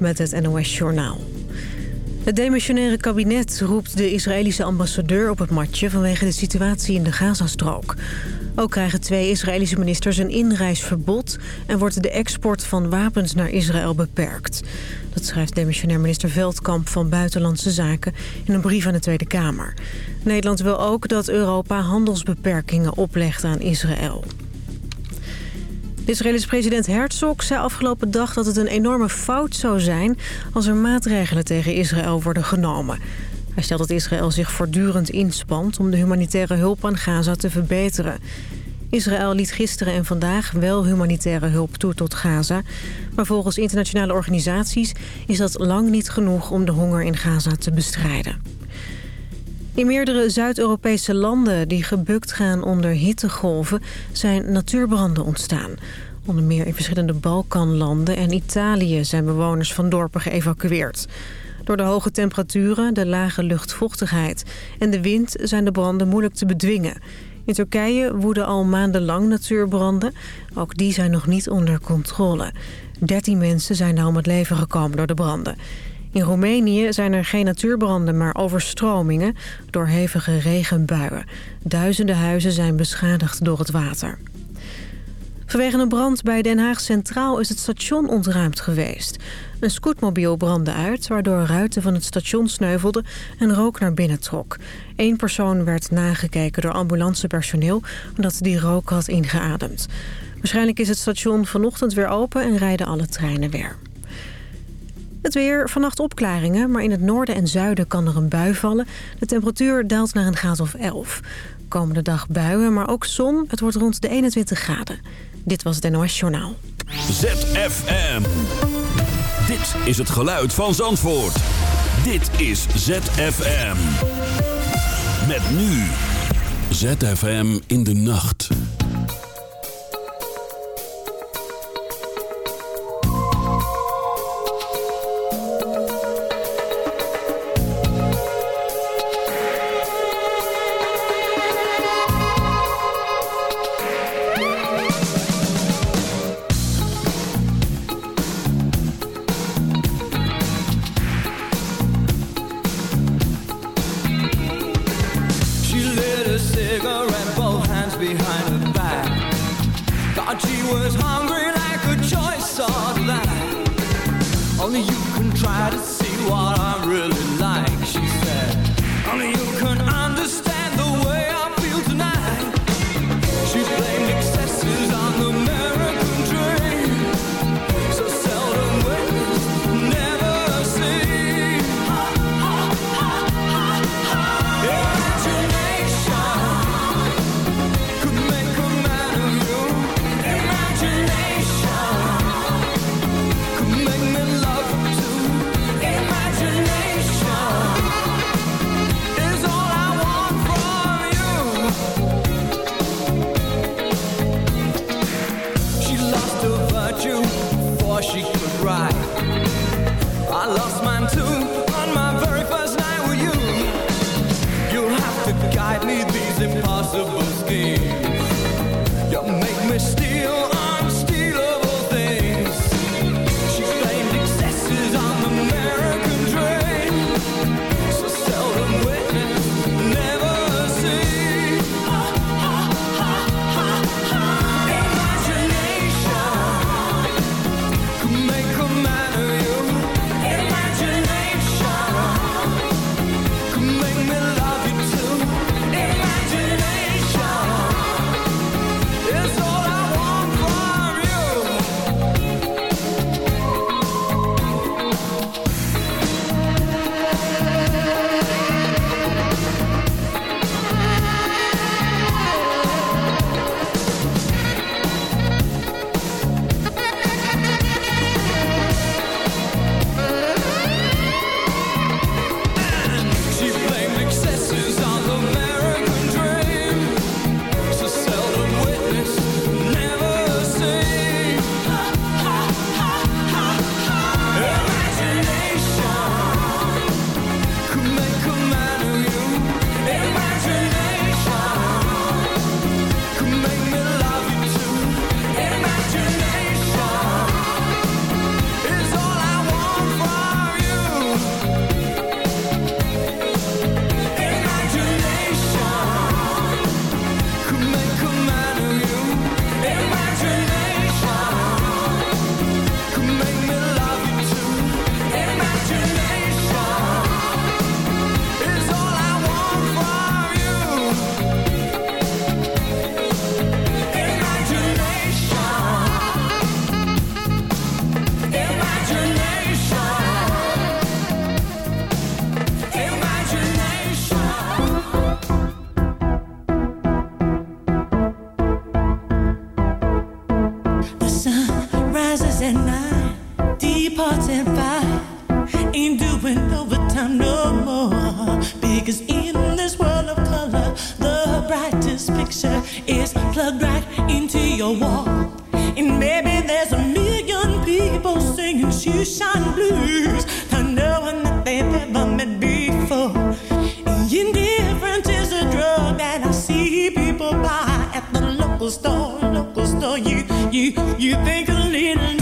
met het NOS-journaal. Het demissionaire kabinet roept de Israëlische ambassadeur op het matje... vanwege de situatie in de Gazastrook. Ook krijgen twee Israëlische ministers een inreisverbod... en wordt de export van wapens naar Israël beperkt. Dat schrijft demissionair minister Veldkamp van Buitenlandse Zaken... in een brief aan de Tweede Kamer. Nederland wil ook dat Europa handelsbeperkingen oplegt aan Israël. De Israëlische president Herzog zei afgelopen dag dat het een enorme fout zou zijn... als er maatregelen tegen Israël worden genomen. Hij stelt dat Israël zich voortdurend inspant om de humanitaire hulp aan Gaza te verbeteren. Israël liet gisteren en vandaag wel humanitaire hulp toe tot Gaza. Maar volgens internationale organisaties is dat lang niet genoeg om de honger in Gaza te bestrijden. In meerdere Zuid-Europese landen die gebukt gaan onder hittegolven... zijn natuurbranden ontstaan. Onder meer in verschillende Balkanlanden en Italië... zijn bewoners van dorpen geëvacueerd. Door de hoge temperaturen, de lage luchtvochtigheid en de wind... zijn de branden moeilijk te bedwingen. In Turkije woeden al maandenlang natuurbranden. Ook die zijn nog niet onder controle. 13 mensen zijn daar om het leven gekomen door de branden. In Roemenië zijn er geen natuurbranden, maar overstromingen door hevige regenbuien. Duizenden huizen zijn beschadigd door het water. Vanwege een brand bij Den Haag Centraal is het station ontruimd geweest. Een scootmobiel brandde uit, waardoor ruiten van het station sneuvelden en rook naar binnen trok. Eén persoon werd nagekeken door ambulancepersoneel omdat die rook had ingeademd. Waarschijnlijk is het station vanochtend weer open en rijden alle treinen weer. Het weer, vannacht opklaringen, maar in het noorden en zuiden kan er een bui vallen. De temperatuur daalt naar een graad of 11. Komende dag buien, maar ook zon. Het wordt rond de 21 graden. Dit was het NOS Journaal. ZFM. Dit is het geluid van Zandvoort. Dit is ZFM. Met nu. ZFM in de nacht. and I departing fire ain't doing overtime no more. Because in this world of color, the brightest picture is plugged right into your wall. And maybe there's a million people singing shoeshine blues, not knowing that they've ever met before. And indifference is a drug that I see people buy at the local store. Local store, you you you think a little.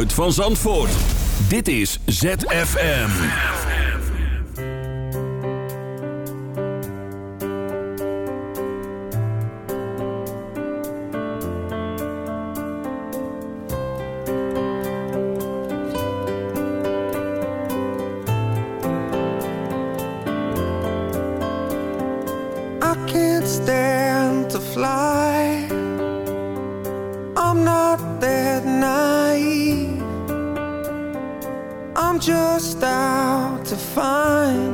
geluid van Zandvoort. Dit is ZFM. I can't stand to fly just out to find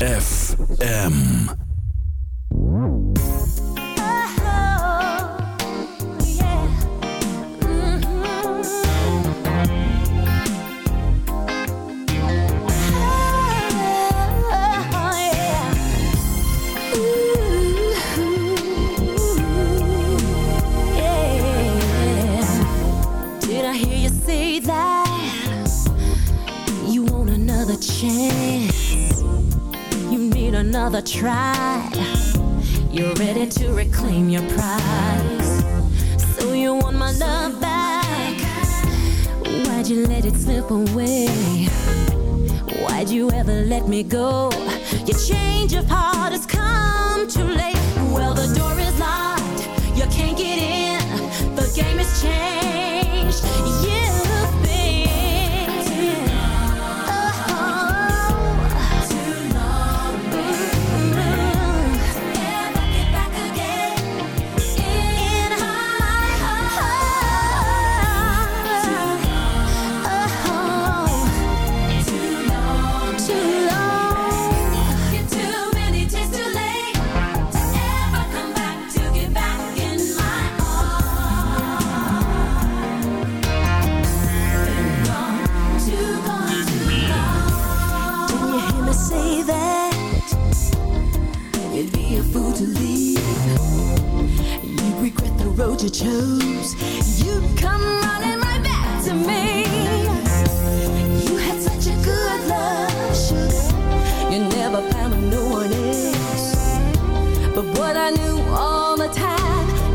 FM. But what I knew all the time,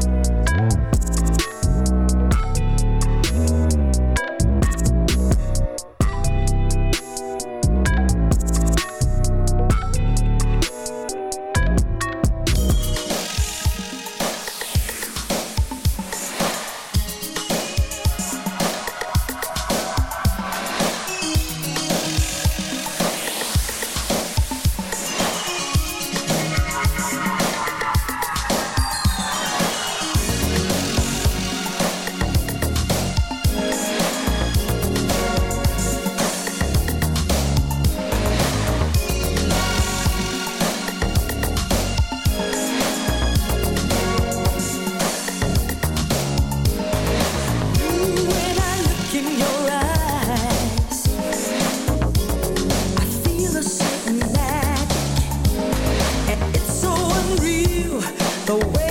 The way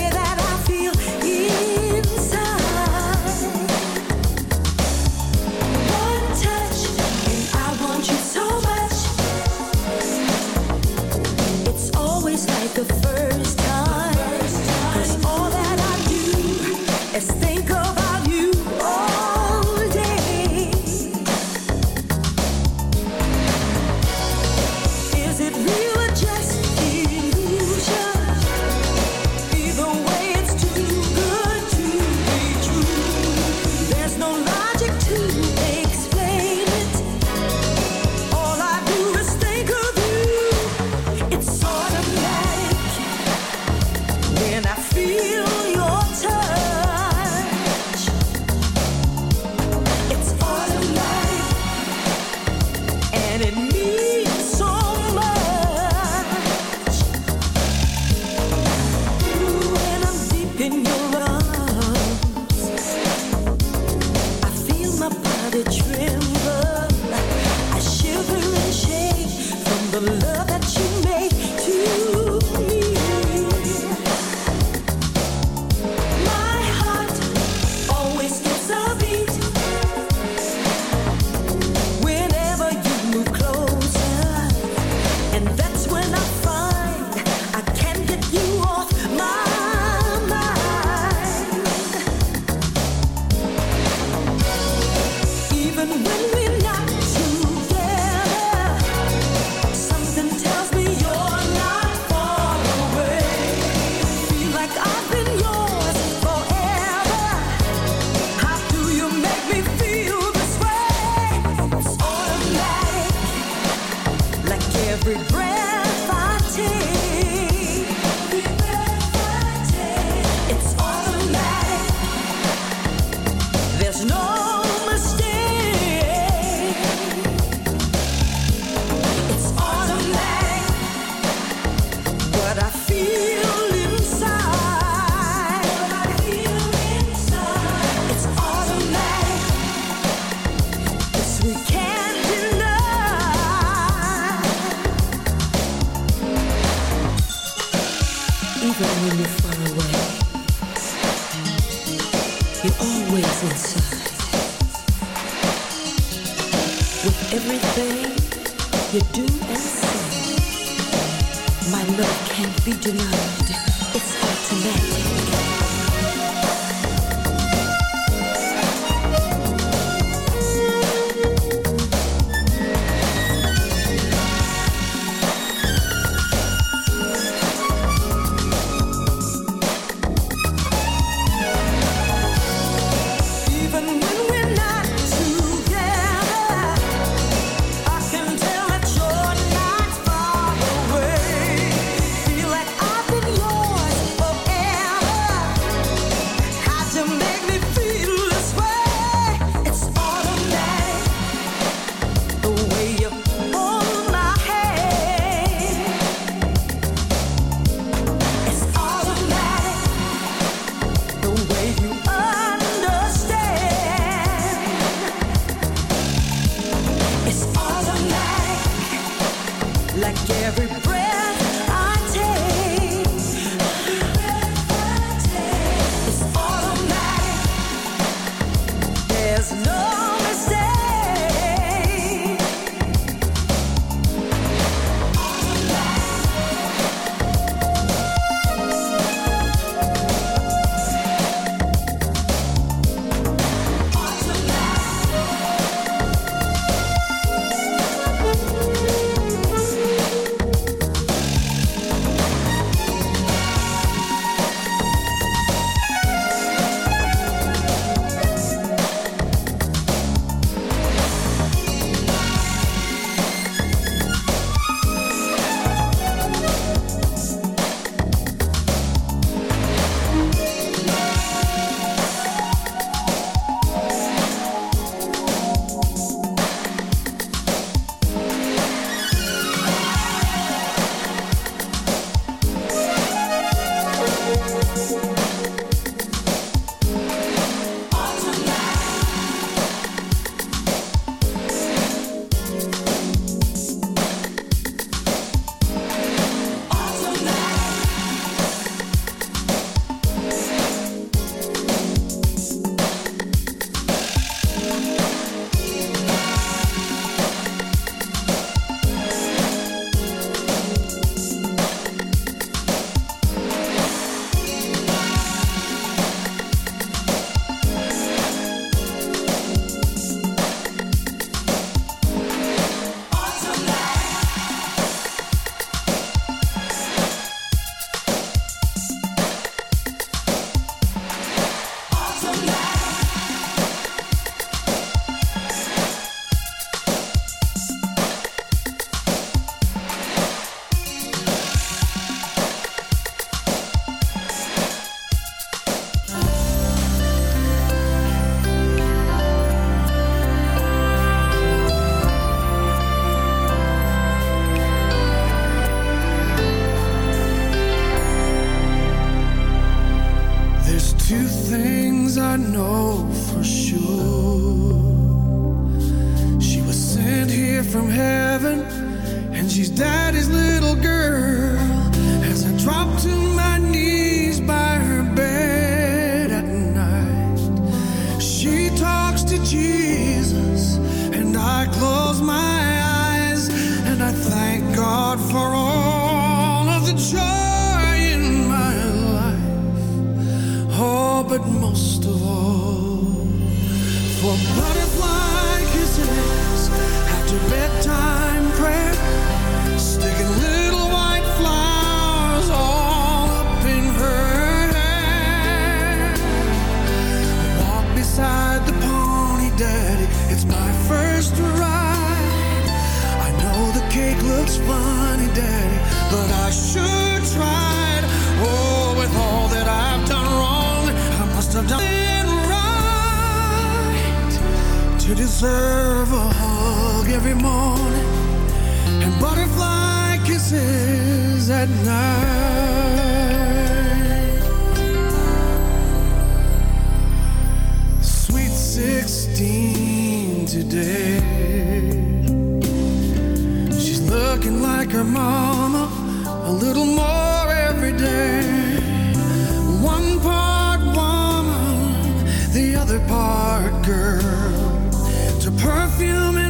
another part, girl, to perfume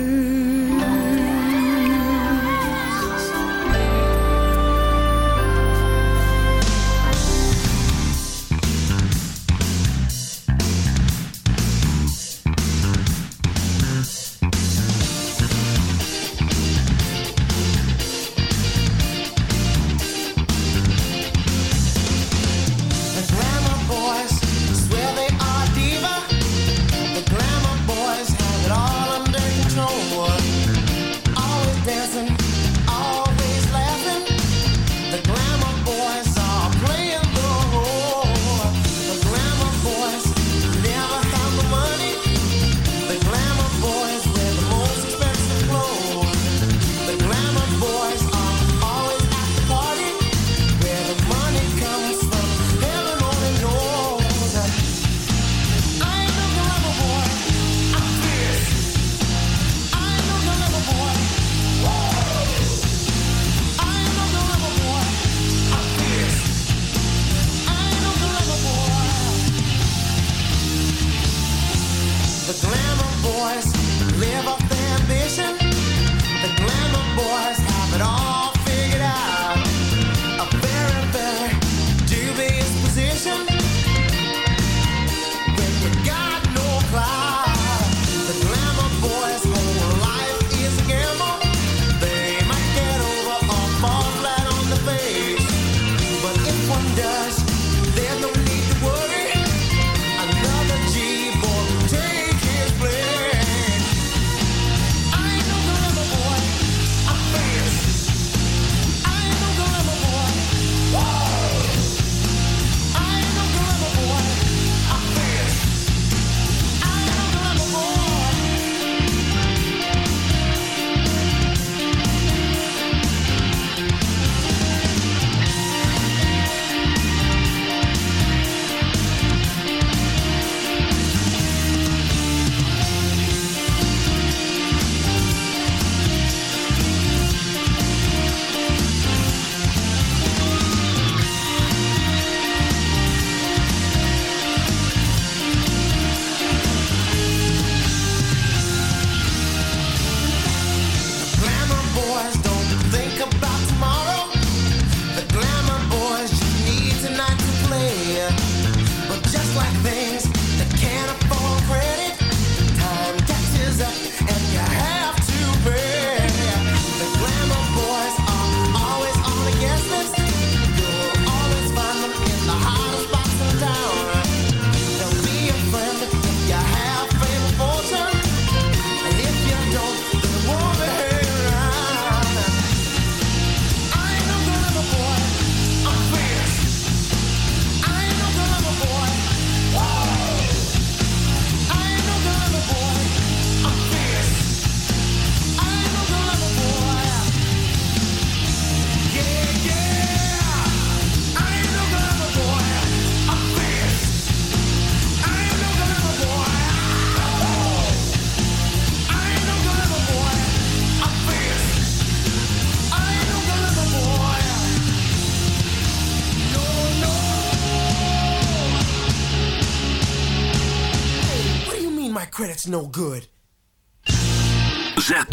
no good.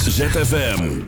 ZFM.